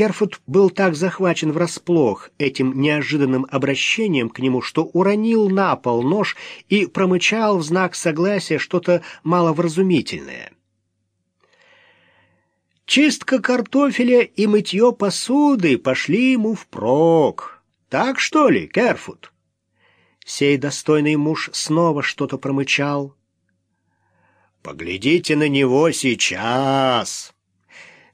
Керфуд был так захвачен врасплох этим неожиданным обращением к нему, что уронил на пол нож и промычал в знак согласия что-то маловразумительное. Чистка картофеля и мытье посуды пошли ему впрок. Так что ли, Керфуд? Сей достойный муж снова что-то промычал. «Поглядите на него сейчас!»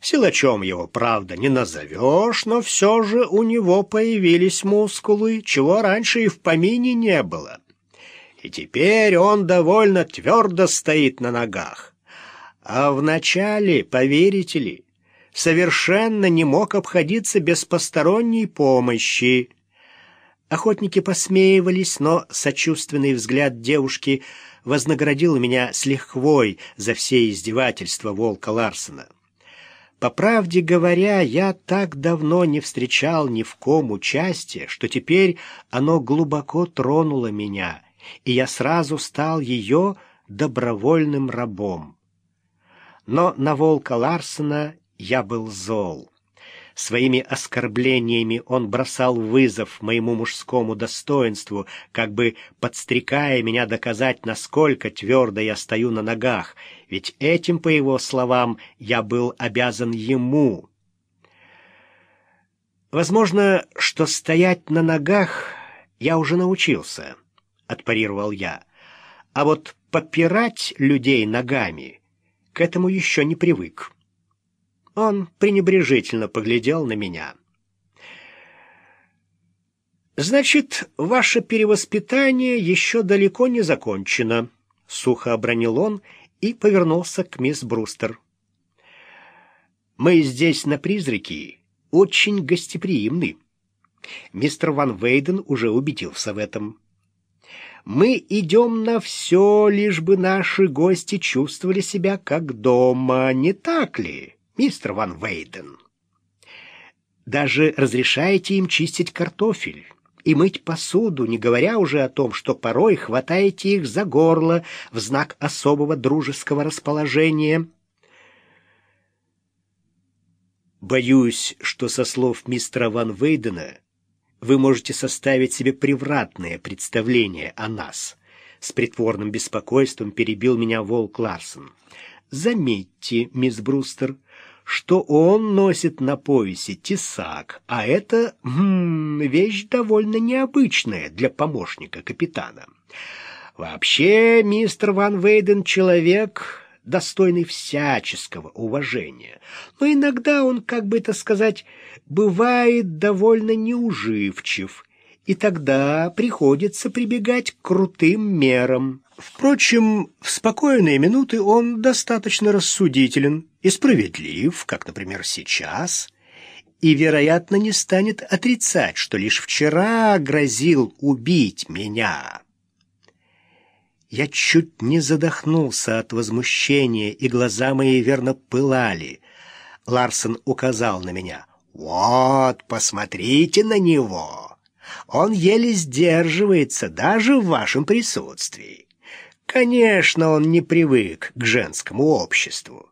Силачом его, правда, не назовешь, но все же у него появились мускулы, чего раньше и в помине не было. И теперь он довольно твердо стоит на ногах. А вначале, поверите ли, совершенно не мог обходиться без посторонней помощи. Охотники посмеивались, но сочувственный взгляд девушки вознаградил меня с лихвой за все издевательства волка Ларсена. По правде говоря, я так давно не встречал ни в ком участия, что теперь оно глубоко тронуло меня, и я сразу стал ее добровольным рабом. Но на волка Ларсена я был зол. Своими оскорблениями он бросал вызов моему мужскому достоинству, как бы подстрекая меня доказать, насколько твердо я стою на ногах, ведь этим, по его словам, я был обязан ему. Возможно, что стоять на ногах я уже научился, — отпарировал я, — а вот попирать людей ногами к этому еще не привык. Он пренебрежительно поглядел на меня. «Значит, ваше перевоспитание еще далеко не закончено», — сухо обронил он и повернулся к мисс Брустер. «Мы здесь, на призраки, очень гостеприимны. Мистер Ван Вейден уже убедился в этом. Мы идем на все, лишь бы наши гости чувствовали себя как дома, не так ли?» Мистер Ван Вейден. Даже разрешаете им чистить картофель и мыть посуду, не говоря уже о том, что порой хватаете их за горло в знак особого дружеского расположения. Боюсь, что со слов мистера Ван Вейдена вы можете составить себе превратное представление о нас. С притворным беспокойством перебил меня Волк Ларсон. Заметьте, мисс Брустер, что он носит на поясе тесак, а это м -м, вещь довольно необычная для помощника капитана. Вообще, мистер Ван Вейден человек достойный всяческого уважения, но иногда он, как бы это сказать, бывает довольно неуживчив, и тогда приходится прибегать к крутым мерам. Впрочем, в спокойные минуты он достаточно рассудителен и справедлив, как, например, сейчас, и, вероятно, не станет отрицать, что лишь вчера грозил убить меня. Я чуть не задохнулся от возмущения, и глаза мои верно пылали. Ларсон указал на меня. «Вот, посмотрите на него! Он еле сдерживается даже в вашем присутствии. Конечно, он не привык к женскому обществу.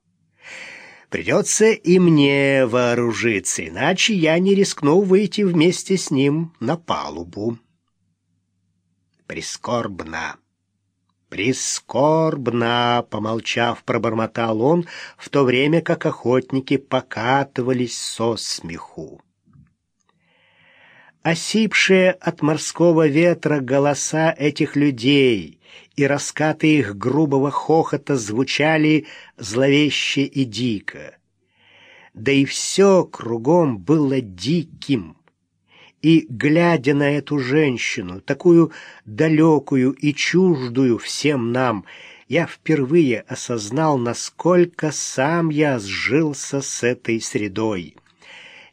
Придется и мне вооружиться, иначе я не рискну выйти вместе с ним на палубу. Прискорбно. Прискорбно, помолчав, пробормотал он, в то время как охотники покатывались со смеху. Осипшие от морского ветра голоса этих людей и раскаты их грубого хохота звучали зловеще и дико. Да и все кругом было диким. И, глядя на эту женщину, такую далекую и чуждую всем нам, я впервые осознал, насколько сам я сжился с этой средой.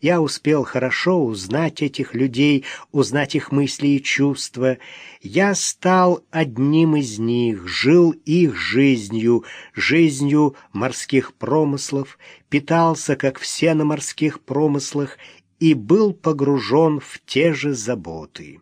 Я успел хорошо узнать этих людей, узнать их мысли и чувства. Я стал одним из них, жил их жизнью, жизнью морских промыслов, питался, как все на морских промыслах, и был погружен в те же заботы.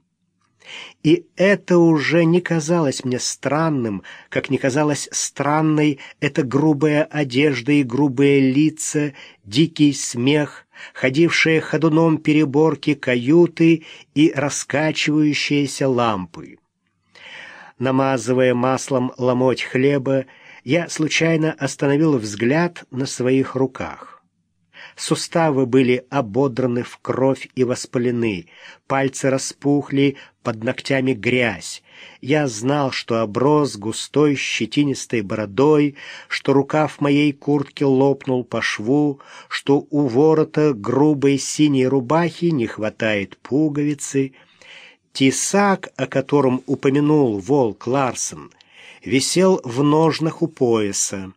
И это уже не казалось мне странным, как не казалось странной эта грубая одежда и грубые лица, дикий смех, ходившие ходуном переборки каюты и раскачивающиеся лампы. Намазывая маслом ломоть хлеба, я случайно остановил взгляд на своих руках. Суставы были ободраны в кровь и воспалены, пальцы распухли, под ногтями грязь. Я знал, что оброс густой щетинистой бородой, что рукав моей куртки лопнул по шву, что у ворота грубой синей рубахи не хватает пуговицы. Тесак, о котором упомянул волк Ларсон, висел в ножнах у пояса.